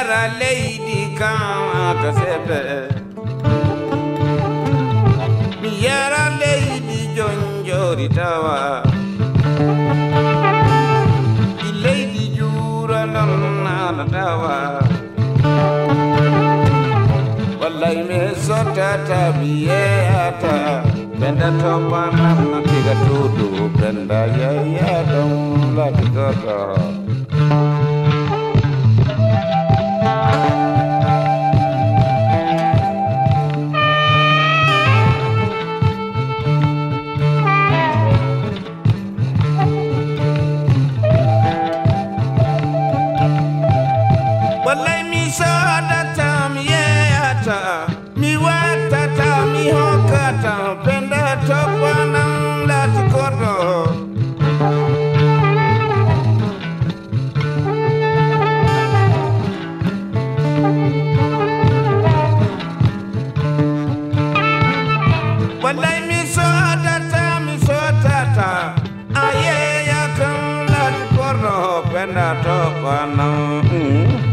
Sarah Lady Kasepe Yara Lady John Jory Tawa Lady Jura Lana Tawa Wala Minnesota Tabiata Benda Topa Nana Tigatudu Benda Yaya Don't like when I talk on. Mm -hmm.